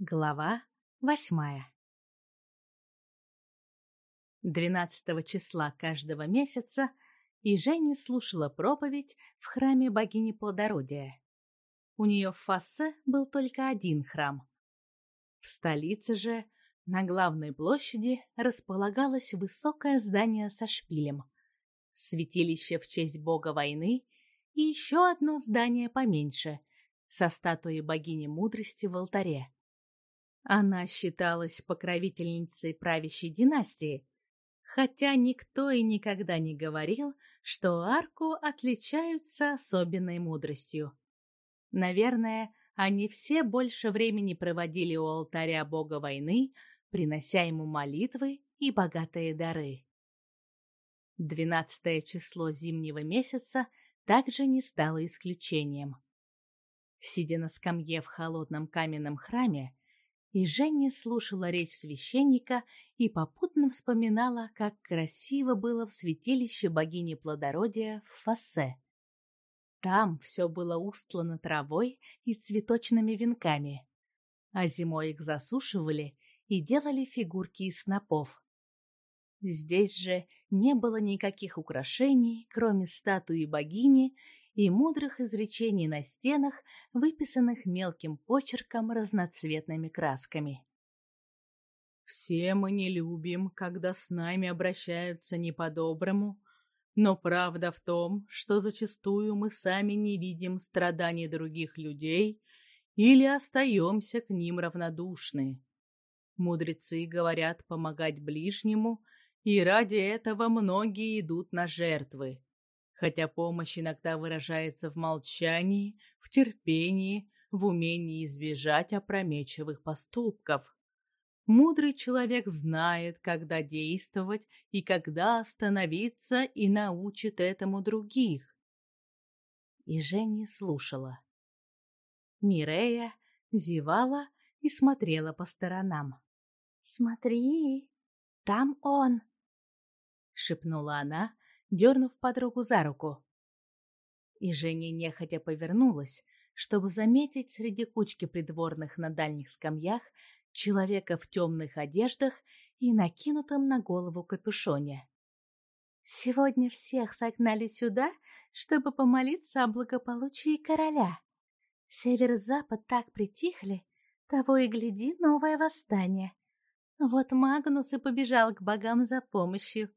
Глава восьмая Двенадцатого числа каждого месяца и Женя слушала проповедь в храме богини плодородия. У нее в Фассе был только один храм. В столице же, на главной площади, располагалось высокое здание со шпилем, святилище в честь бога войны и еще одно здание поменьше, со статуей богини мудрости в алтаре. Она считалась покровительницей правящей династии, хотя никто и никогда не говорил, что арку отличаются особенной мудростью. Наверное, они все больше времени проводили у алтаря бога войны, принося ему молитвы и богатые дары. Двенадцатое число зимнего месяца также не стало исключением. Сидя на скамье в холодном каменном храме, и Женя слушала речь священника и попутно вспоминала, как красиво было в святилище богини плодородия в Фассе. Там все было устлано травой и цветочными венками, а зимой их засушивали и делали фигурки из снопов. Здесь же не было никаких украшений, кроме статуи богини и мудрых изречений на стенах, выписанных мелким почерком разноцветными красками. «Все мы не любим, когда с нами обращаются не по-доброму, но правда в том, что зачастую мы сами не видим страданий других людей или остаемся к ним равнодушны. Мудрецы говорят помогать ближнему, и ради этого многие идут на жертвы хотя помощь иногда выражается в молчании, в терпении, в умении избежать опрометчивых поступков. Мудрый человек знает, когда действовать и когда остановиться, и научит этому других. И Женя слушала. Мирея зевала и смотрела по сторонам. «Смотри, там он!» — шепнула она, дернув подругу за руку. И Женя нехотя повернулась, чтобы заметить среди кучки придворных на дальних скамьях человека в темных одеждах и накинутом на голову капюшоне. «Сегодня всех согнали сюда, чтобы помолиться о благополучии короля. Север и запад так притихли, того и гляди новое восстание. Вот Магнус и побежал к богам за помощью,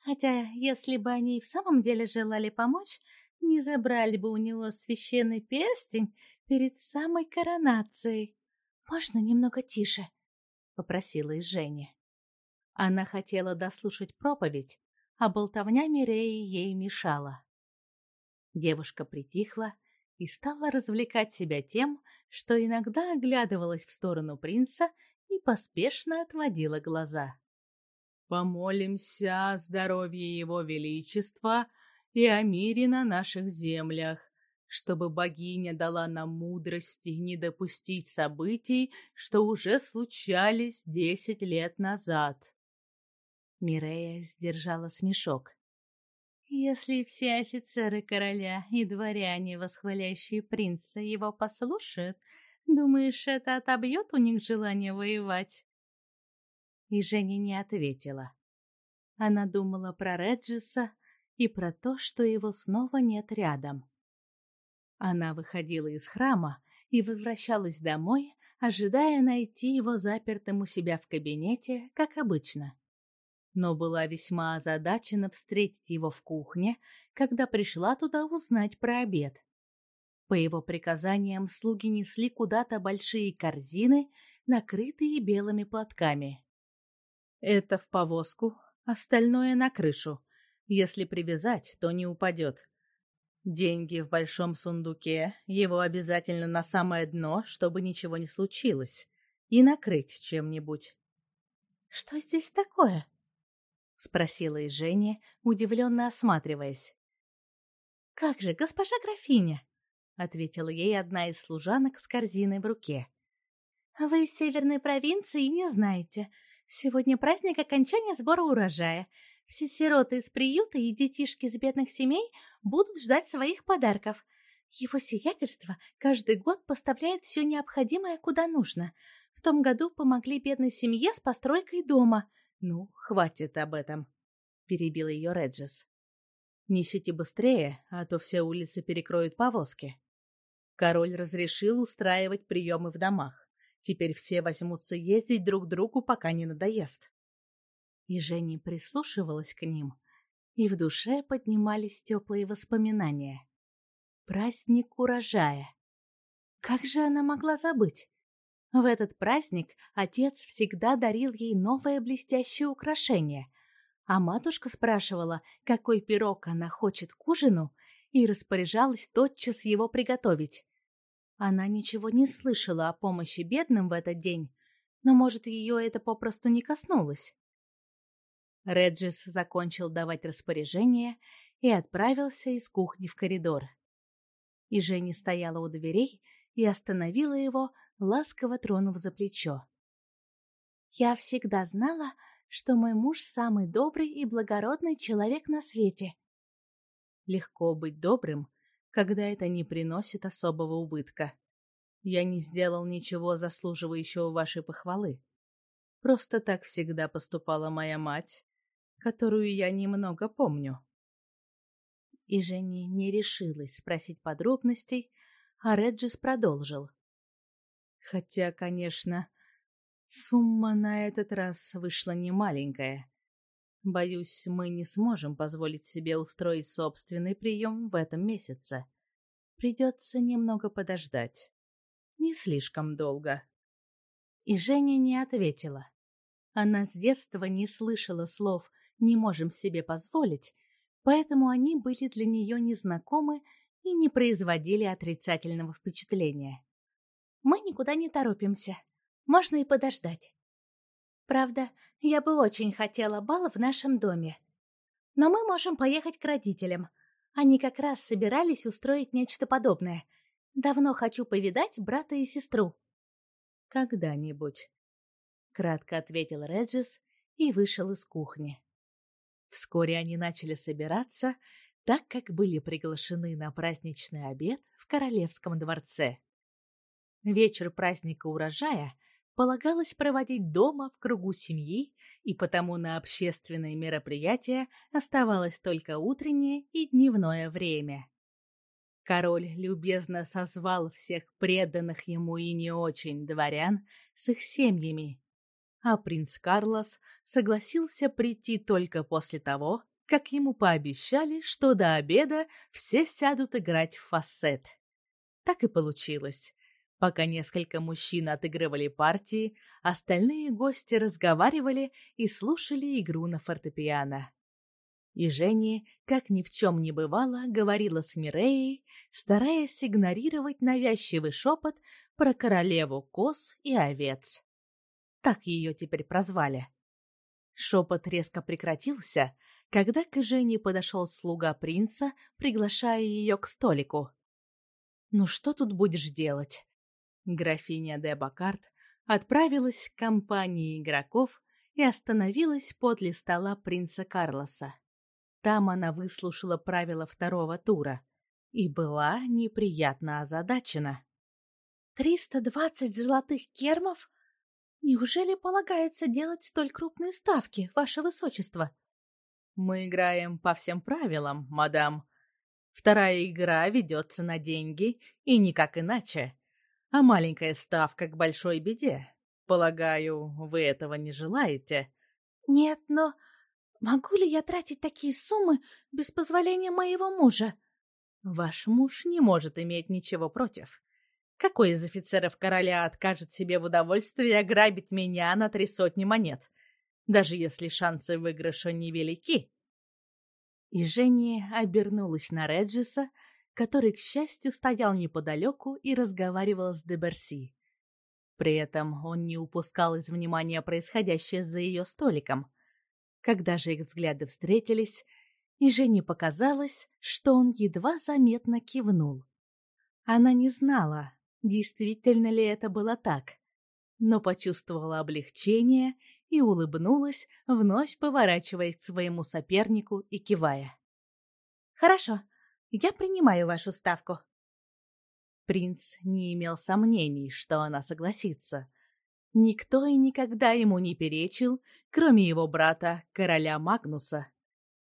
Хотя, если бы они и в самом деле желали помочь, не забрали бы у него священный перстень перед самой коронацией. «Можно немного тише?» — попросила из Жени. Она хотела дослушать проповедь, а болтовня Миреи ей мешала. Девушка притихла и стала развлекать себя тем, что иногда оглядывалась в сторону принца и поспешно отводила глаза. Помолимся о здоровье Его Величества и о мире на наших землях, чтобы богиня дала нам мудрости не допустить событий, что уже случались десять лет назад. Мирея сдержала смешок. Если все офицеры короля и дворяне, восхваляющие принца, его послушают, думаешь, это отобьет у них желание воевать? И Женя не ответила. Она думала про Реджиса и про то, что его снова нет рядом. Она выходила из храма и возвращалась домой, ожидая найти его запертым у себя в кабинете, как обычно. Но была весьма озадачена встретить его в кухне, когда пришла туда узнать про обед. По его приказаниям слуги несли куда-то большие корзины, накрытые белыми платками. Это в повозку, остальное на крышу. Если привязать, то не упадет. Деньги в большом сундуке, его обязательно на самое дно, чтобы ничего не случилось, и накрыть чем-нибудь. «Что здесь такое?» — спросила и Женя, удивленно осматриваясь. «Как же, госпожа графиня!» — ответила ей одна из служанок с корзиной в руке. «Вы из северной провинции не знаете, Сегодня праздник окончания сбора урожая. Все сироты из приюта и детишки из бедных семей будут ждать своих подарков. Его сиятельство каждый год поставляет все необходимое куда нужно. В том году помогли бедной семье с постройкой дома. Ну, хватит об этом, перебил ее Реджис. Несите быстрее, а то все улицы перекроют повозки. Король разрешил устраивать приемы в домах. Теперь все возьмутся ездить друг другу, пока не надоест. И Женя прислушивалась к ним, и в душе поднимались теплые воспоминания. Праздник урожая. Как же она могла забыть? В этот праздник отец всегда дарил ей новое блестящее украшение, а матушка спрашивала, какой пирог она хочет к ужину, и распоряжалась тотчас его приготовить. Она ничего не слышала о помощи бедным в этот день, но, может, ее это попросту не коснулось. Реджис закончил давать распоряжение и отправился из кухни в коридор и Женя стояла у дверей и остановила его, ласково тронув за плечо. «Я всегда знала, что мой муж самый добрый и благородный человек на свете». Легко быть добрым, когда это не приносит особого убытка. Я не сделал ничего заслуживающего вашей похвалы. Просто так всегда поступала моя мать, которую я немного помню и Женя не решилась спросить подробностей, а Реджис продолжил. Хотя, конечно, сумма на этот раз вышла немаленькая. Боюсь, мы не сможем позволить себе устроить собственный прием в этом месяце. Придется немного подождать. Не слишком долго. И Женя не ответила. Она с детства не слышала слов «не можем себе позволить», поэтому они были для нее незнакомы и не производили отрицательного впечатления. «Мы никуда не торопимся. Можно и подождать. Правда, я бы очень хотела бал в нашем доме. Но мы можем поехать к родителям. Они как раз собирались устроить нечто подобное. Давно хочу повидать брата и сестру». «Когда-нибудь», — кратко ответил Реджис и вышел из кухни. Вскоре они начали собираться, так как были приглашены на праздничный обед в королевском дворце. Вечер праздника урожая полагалось проводить дома в кругу семьи, и потому на общественные мероприятия оставалось только утреннее и дневное время. Король любезно созвал всех преданных ему и не очень дворян с их семьями а принц Карлос согласился прийти только после того, как ему пообещали, что до обеда все сядут играть в фассет. Так и получилось. Пока несколько мужчин отыгрывали партии, остальные гости разговаривали и слушали игру на фортепиано. И Женя, как ни в чем не бывало, говорила с Миреей, стараясь игнорировать навязчивый шепот про королеву коз и овец. Так ее теперь прозвали. Шепот резко прекратился, когда к Жене подошел слуга принца, приглашая ее к столику. «Ну что тут будешь делать?» Графиня де Бакарт отправилась к компании игроков и остановилась подле стола принца Карлоса. Там она выслушала правила второго тура и была неприятно озадачена. «Триста двадцать золотых кермов? Неужели полагается делать столь крупные ставки, ваше высочество? Мы играем по всем правилам, мадам. Вторая игра ведется на деньги и никак иначе. А маленькая ставка к большой беде. Полагаю, вы этого не желаете? Нет, но могу ли я тратить такие суммы без позволения моего мужа? Ваш муж не может иметь ничего против. Какой из офицеров короля откажет себе в удовольствии ограбить меня на три сотни монет, даже если шансы выигрыша невелики? И Женя обернулась на Реджиса, который, к счастью, стоял неподалеку и разговаривал с Деберси. При этом он не упускал из внимания происходящее за ее столиком. Когда же их взгляды встретились, и Жене показалось, что он едва заметно кивнул. Она не знала, действительно ли это было так, но почувствовала облегчение и улыбнулась, вновь поворачиваясь к своему сопернику и кивая. «Хорошо, я принимаю вашу ставку. Принц не имел сомнений, что она согласится. Никто и никогда ему не перечил, кроме его брата, короля Магнуса.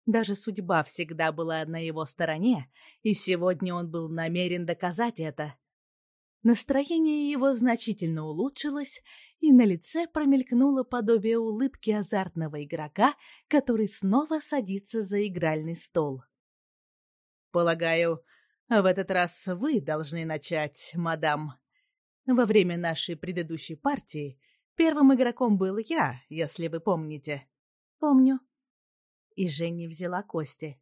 Даже судьба всегда была на его стороне, и сегодня он был намерен доказать это. Настроение его значительно улучшилось, и на лице промелькнуло подобие улыбки азартного игрока, который снова садится за игральный стол. «Полагаю, в этот раз вы должны начать, мадам. Во время нашей предыдущей партии первым игроком был я, если вы помните». «Помню», и Женя взяла кости.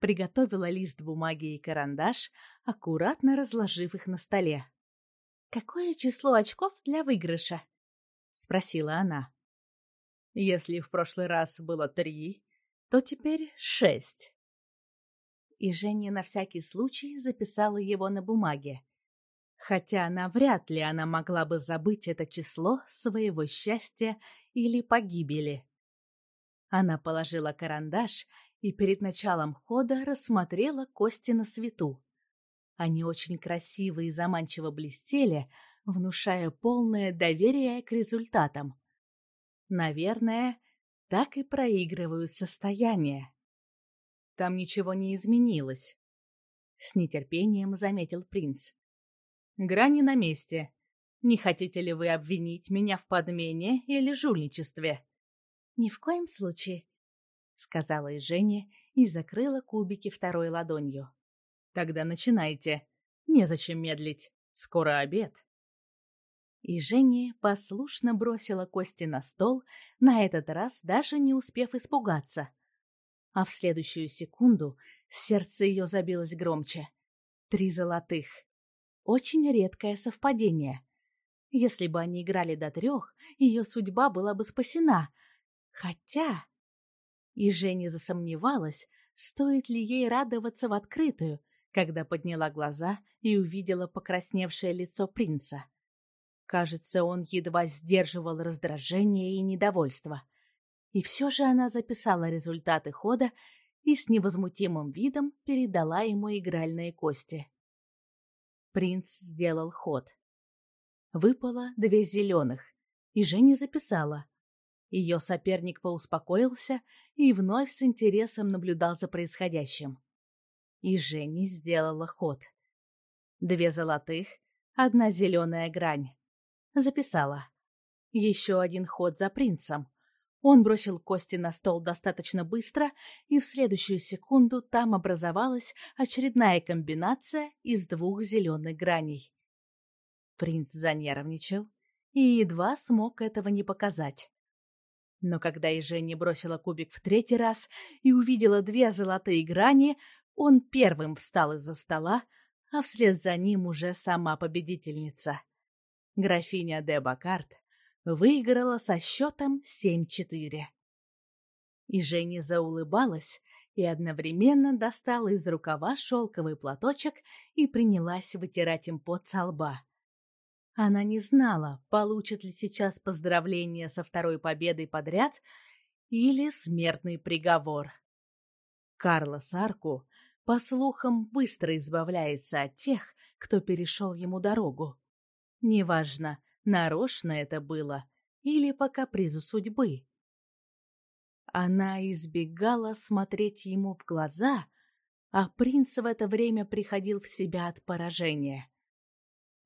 Приготовила лист бумаги и карандаш, аккуратно разложив их на столе. «Какое число очков для выигрыша?» — спросила она. «Если в прошлый раз было три, то теперь шесть». И Женя на всякий случай записала его на бумаге. Хотя навряд ли она могла бы забыть это число своего счастья или погибели. Она положила карандаш и перед началом хода рассмотрела кости на свету. Они очень красиво и заманчиво блестели, внушая полное доверие к результатам. Наверное, так и проигрывают состояние. Там ничего не изменилось. С нетерпением заметил принц. Грани на месте. Не хотите ли вы обвинить меня в подмене или жульничестве? «Ни в коем случае», — сказала и Женя и закрыла кубики второй ладонью. «Тогда начинайте. Незачем медлить. Скоро обед». И Женя послушно бросила кости на стол, на этот раз даже не успев испугаться. А в следующую секунду сердце ее забилось громче. Три золотых. Очень редкое совпадение. Если бы они играли до трех, ее судьба была бы спасена — Хотя... И Женя засомневалась, стоит ли ей радоваться в открытую, когда подняла глаза и увидела покрасневшее лицо принца. Кажется, он едва сдерживал раздражение и недовольство. И все же она записала результаты хода и с невозмутимым видом передала ему игральные кости. Принц сделал ход. Выпало две зеленых, и Женя записала — ее соперник поуспокоился и вновь с интересом наблюдал за происходящим. И Женя сделала ход. Две золотых, одна зеленая грань. Записала. Еще один ход за принцем. Он бросил кости на стол достаточно быстро, и в следующую секунду там образовалась очередная комбинация из двух зеленых граней. Принц занервничал и едва смог этого не показать. Но когда и Женя бросила кубик в третий раз и увидела две золотые грани, он первым встал из-за стола, а вслед за ним уже сама победительница. Графиня де Бакарт выиграла со счетом 7-4. И Женя заулыбалась и одновременно достала из рукава шелковый платочек и принялась вытирать им пот со лба. Она не знала, получит ли сейчас поздравление со второй победой подряд или смертный приговор. Карлос Арку, по слухам, быстро избавляется от тех, кто перешел ему дорогу. Неважно, нарочно это было или по капризу судьбы. Она избегала смотреть ему в глаза, а принц в это время приходил в себя от поражения.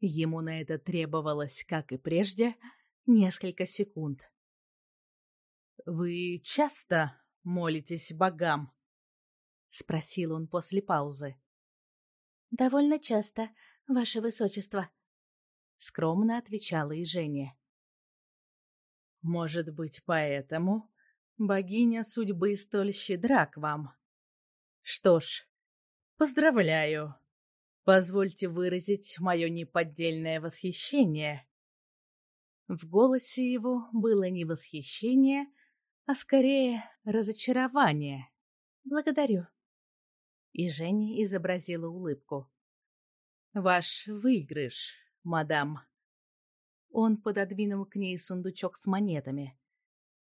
Ему на это требовалось, как и прежде, несколько секунд. «Вы часто молитесь богам?» — спросил он после паузы. «Довольно часто, ваше высочество», — скромно отвечала и Женя. «Может быть, поэтому богиня судьбы столь щедра к вам? Что ж, поздравляю!» Позвольте выразить мое неподдельное восхищение. В голосе его было не восхищение, а скорее разочарование. Благодарю. И Женя изобразила улыбку. Ваш выигрыш, мадам. Он пододвинул к ней сундучок с монетами.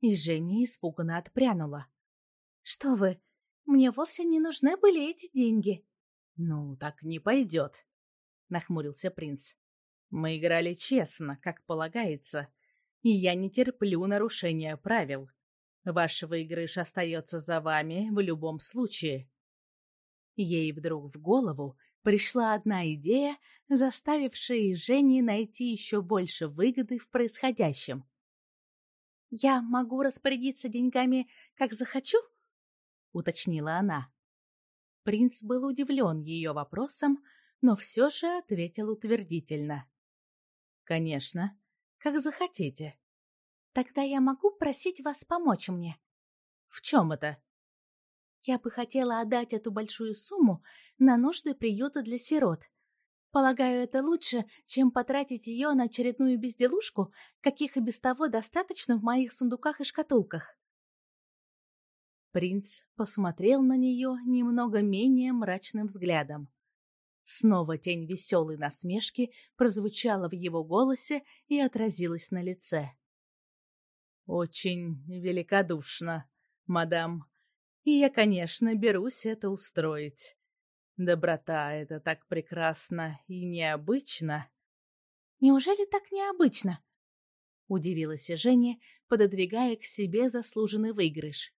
И Женя испуганно отпрянула. Что вы? Мне вовсе не нужны были эти деньги. «Ну, так не пойдет». — нахмурился принц. «Мы играли честно, как полагается, и я не терплю нарушения правил. Ваш выигрыш остается за вами в любом случае». Ей вдруг в голову пришла одна идея, заставившая Жени найти еще больше выгоды в происходящем. «Я могу распорядиться деньгами, как захочу?» — уточнила она. Принц был удивлен ее вопросом, но все же ответил утвердительно. «Конечно, как захотите. Тогда я могу просить вас помочь мне». «В чем это?» «Я бы хотела отдать эту большую сумму на нужды приюта для сирот. Полагаю, это лучше, чем потратить ее на очередную безделушку, каких и без того достаточно в моих сундуках и шкатулках». Принц посмотрел на нее немного менее мрачным взглядом. Снова тень веселой насмешки прозвучала в его голосе и отразилась на лице. «Очень великодушно, мадам, и я, конечно, берусь это устроить. Доброта — это так прекрасно и необычно». «Неужели так необычно?» — удивилась Женя, пододвигая к себе заслуженный выигрыш.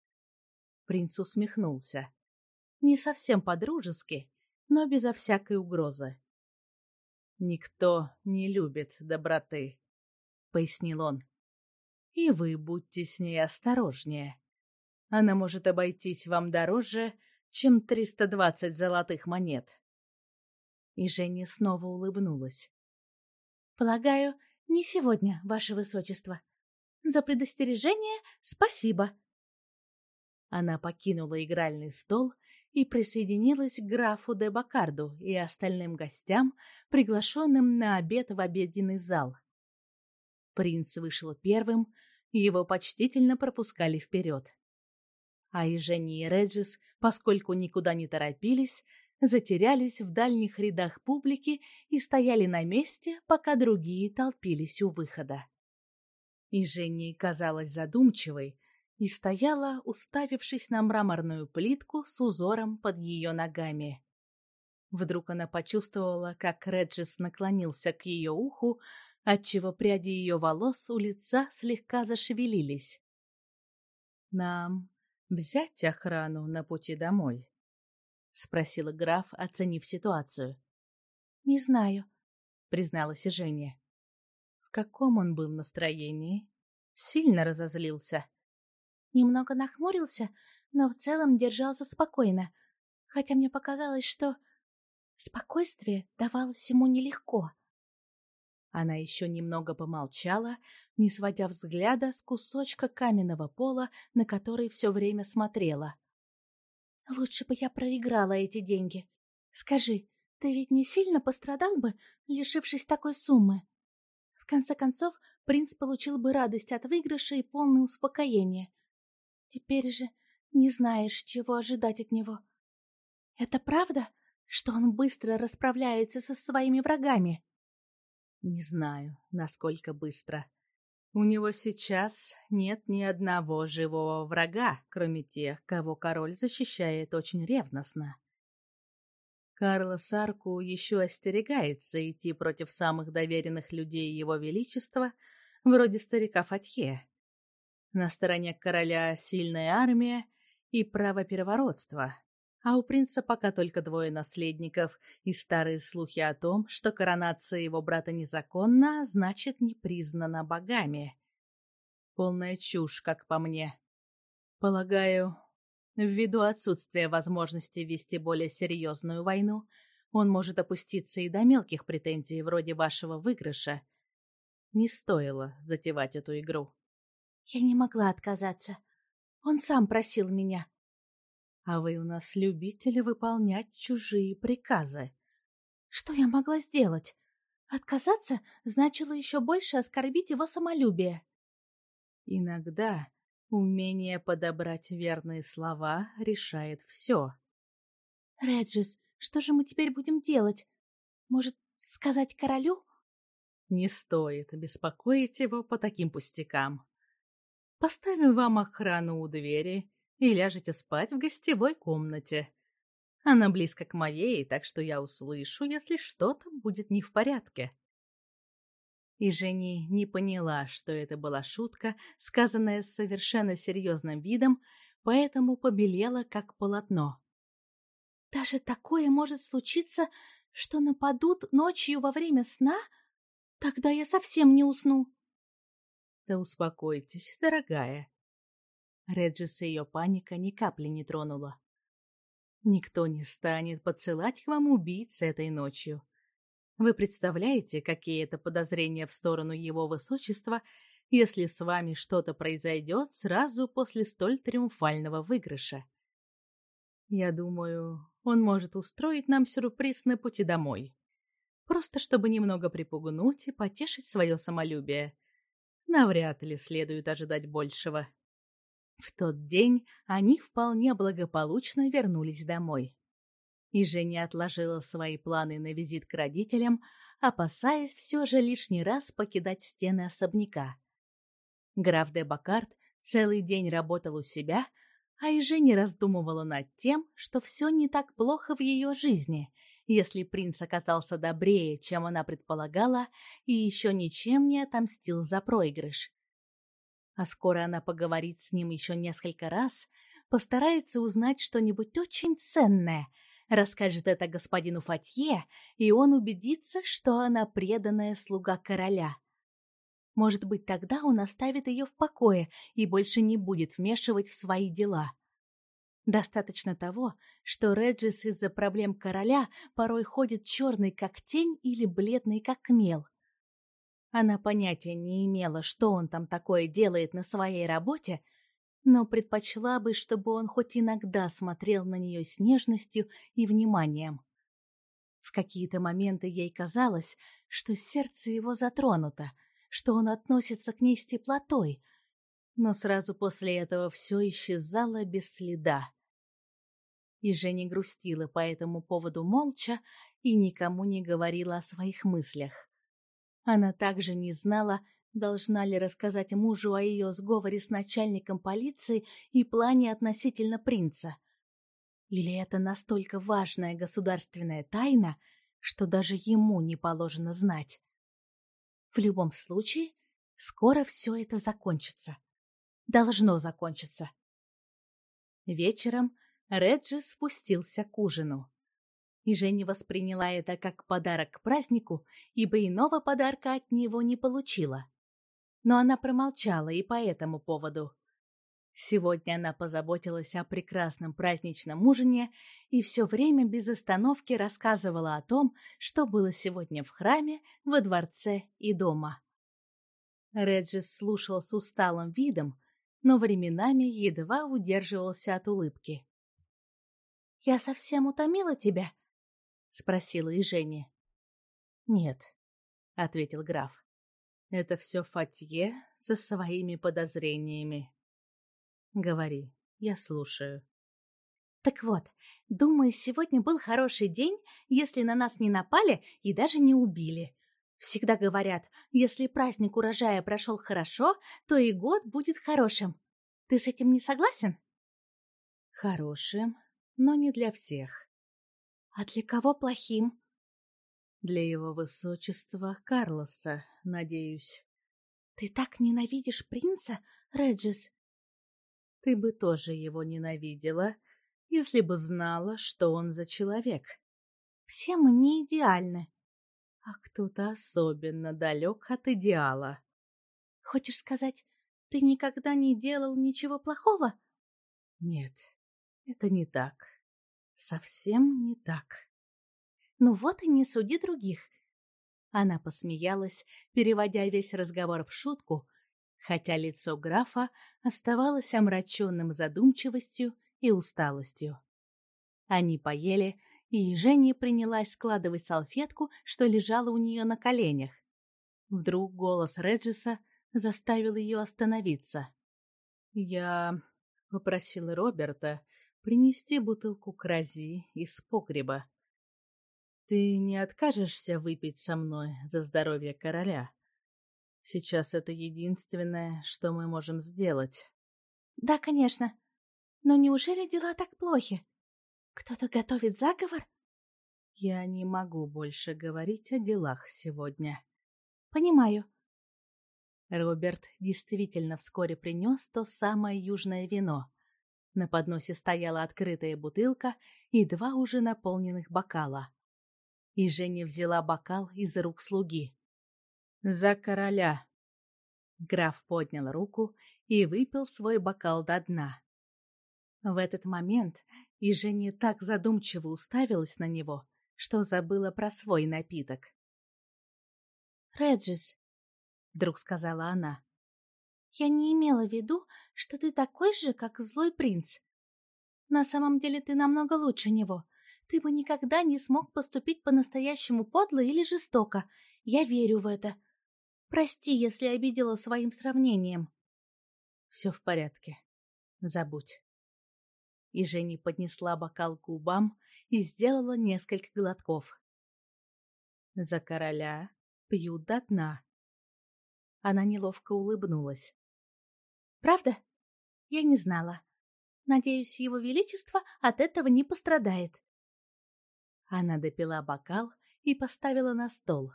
Принц усмехнулся. Не совсем по-дружески, но безо всякой угрозы. «Никто не любит доброты», — пояснил он. «И вы будьте с ней осторожнее. Она может обойтись вам дороже, чем триста двадцать золотых монет». И Женя снова улыбнулась. «Полагаю, не сегодня, ваше высочество. За предостережение спасибо». Она покинула игральный стол и присоединилась к графу де Бакарду и остальным гостям, приглашенным на обед в обеденный зал. Принц вышел первым, его почтительно пропускали вперед. А и Женни и Реджис, поскольку никуда не торопились, затерялись в дальних рядах публики и стояли на месте, пока другие толпились у выхода. И Женни казалась задумчивой, и стояла, уставившись на мраморную плитку с узором под ее ногами. Вдруг она почувствовала, как Реджис наклонился к ее уху, отчего пряди ее волос у лица слегка зашевелились. «Нам взять охрану на пути домой?» — спросила граф, оценив ситуацию. «Не знаю», — призналась Женя. В каком он был настроении? Сильно разозлился. Немного нахмурился, но в целом держался спокойно, хотя мне показалось, что спокойствие давалось ему нелегко. Она еще немного помолчала, не сводя взгляда с кусочка каменного пола, на который все время смотрела. «Лучше бы я проиграла эти деньги. Скажи, ты ведь не сильно пострадал бы, лишившись такой суммы?» В конце концов, принц получил бы радость от выигрыша и полное успокоение. Теперь же не знаешь, чего ожидать от него. Это правда, что он быстро расправляется со своими врагами? Не знаю, насколько быстро. У него сейчас нет ни одного живого врага, кроме тех, кого король защищает очень ревностно. Карлос Арку еще остерегается идти против самых доверенных людей его величества, вроде старика Фатье. На стороне короля сильная армия и право переворотства, а у принца пока только двое наследников, и старые слухи о том, что коронация его брата незаконна, значит, не признана богами. Полная чушь, как по мне. Полагаю, ввиду отсутствия возможности вести более серьезную войну, он может опуститься и до мелких претензий вроде вашего выигрыша. Не стоило затевать эту игру. Я не могла отказаться. Он сам просил меня. А вы у нас любители выполнять чужие приказы. Что я могла сделать? Отказаться значило еще больше оскорбить его самолюбие. Иногда умение подобрать верные слова решает все. Реджис, что же мы теперь будем делать? Может, сказать королю? Не стоит беспокоить его по таким пустякам. Поставим вам охрану у двери и ляжете спать в гостевой комнате. Она близко к моей, так что я услышу, если что-то будет не в порядке. И Жени не поняла, что это была шутка, сказанная с совершенно серьезным видом, поэтому побелела, как полотно. «Даже такое может случиться, что нападут ночью во время сна? Тогда я совсем не усну». «Да успокойтесь, дорогая». Реджис и ее паника ни капли не тронула. «Никто не станет подсылать к вам убийц этой ночью. Вы представляете, какие это подозрения в сторону его высочества, если с вами что-то произойдет сразу после столь триумфального выигрыша? Я думаю, он может устроить нам сюрприз на пути домой. Просто чтобы немного припугнуть и потешить свое самолюбие. Навряд ли следует ожидать большего. В тот день они вполне благополучно вернулись домой и Женя отложила свои планы на визит к родителям, опасаясь все же лишний раз покидать стены особняка. Граф де Бакарт целый день работал у себя, а и Женя раздумывала над тем, что все не так плохо в ее жизни, если принц оказался добрее, чем она предполагала, и еще ничем не отомстил за проигрыш. А скоро она поговорит с ним еще несколько раз, постарается узнать что-нибудь очень ценное — расскажет это господину Фатье, и он убедится, что она преданная слуга короля. Может быть, тогда он оставит ее в покое и больше не будет вмешивать в свои дела. Достаточно того, что Реджис из-за проблем короля порой ходит черный как тень или бледный как мел. Она понятия не имела, что он там такое делает на своей работе, но предпочла бы, чтобы он хоть иногда смотрел на нее с нежностью и вниманием. В какие-то моменты ей казалось, что сердце его затронуто, что он относится к ней с теплотой, но сразу после этого все исчезало без следа. И Женя грустила по этому поводу молча и никому не говорила о своих мыслях. Она также не знала, Должна ли рассказать мужу о ее сговоре с начальником полиции и плане относительно принца? Или это настолько важная государственная тайна, что даже ему не положено знать? В любом случае, скоро все это закончится. Должно закончиться. Вечером Реджи спустился к ужину. И Женя восприняла это как подарок к празднику, ибо иного подарка от него не получила но она промолчала и по этому поводу. Сегодня она позаботилась о прекрасном праздничном ужине и все время без остановки рассказывала о том, что было сегодня в храме, во дворце и дома. Реджис слушал с усталым видом, но временами едва удерживался от улыбки. «Я совсем утомила тебя?» — спросила и Женя. «Нет», — ответил граф. Это все Фатье со своими подозрениями. Говори, я слушаю. Так вот, думаю, сегодня был хороший день, если на нас не напали и даже не убили. Всегда говорят, если праздник урожая прошел хорошо, то и год будет хорошим. Ты с этим не согласен? Хорошим, но не для всех. А для кого плохим? Для его высочества Карлоса, надеюсь. Ты так ненавидишь принца, Реджис? Ты бы тоже его ненавидела, если бы знала, что он за человек. Все мы не идеальны. А кто-то особенно далек от идеала. Хочешь сказать, ты никогда не делал ничего плохого? Нет, это не так. Совсем не так. Ну вот и не суди других. Она посмеялась, переводя весь разговор в шутку, хотя лицо графа оставалось омраченным задумчивостью и усталостью. Они поели, и Женя принялась складывать салфетку, что лежала у нее на коленях. Вдруг голос Реджиса заставил ее остановиться. «Я попросил Роберта принести бутылку крази из погреба. Ты не откажешься выпить со мной за здоровье короля? Сейчас это единственное, что мы можем сделать. Да, конечно. Но неужели дела так плохи? Кто-то готовит заговор? Я не могу больше говорить о делах сегодня. Понимаю. Роберт действительно вскоре принес то самое южное вино. На подносе стояла открытая бутылка и два уже наполненных бокала. И Женя взяла бокал из рук слуги. «За короля!» Граф поднял руку и выпил свой бокал до дна. В этот момент и Женя так задумчиво уставилась на него, что забыла про свой напиток. «Реджис», — вдруг сказала она, — «я не имела в виду, что ты такой же, как злой принц. На самом деле ты намного лучше него. Ты бы никогда не смог поступить по-настоящему подло или жестоко. Я верю в это. Прости, если обидела своим сравнением». «Все в порядке. Забудь». И Женя поднесла бокал к губам и сделала несколько глотков. «За короля пьют до дна». Она неловко улыбнулась. «Правда? Я не знала. Надеюсь, его величество от этого не пострадает». Она допила бокал и поставила на стол.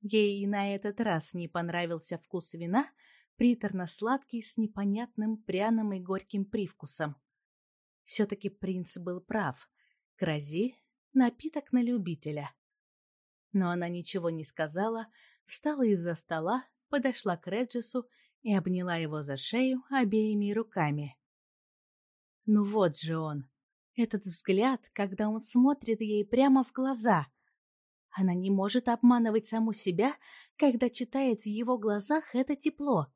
Ей и на этот раз не понравился вкус вина, приторно-сладкий с непонятным пряным и горьким привкусом. Все-таки принц был прав. Грози — напиток на любителя. Но она ничего не сказала, встала из-за стола, подошла к Реджису и обняла его за шею обеими руками. Ну вот же он, этот взгляд, когда он смотрит ей прямо в глаза. Она не может обманывать саму себя, когда читает в его глазах это тепло.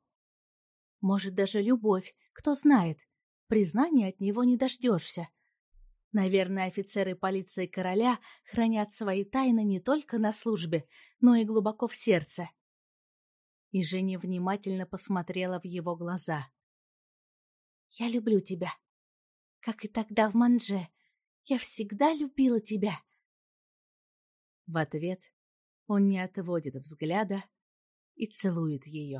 Может, даже любовь, кто знает. Признания от него не дождешься. Наверное, офицеры полиции короля хранят свои тайны не только на службе, но и глубоко в сердце. И Женя внимательно посмотрела в его глаза. «Я люблю тебя. Как и тогда в Манже. Я всегда любила тебя». В ответ он не отводит взгляда и целует ее.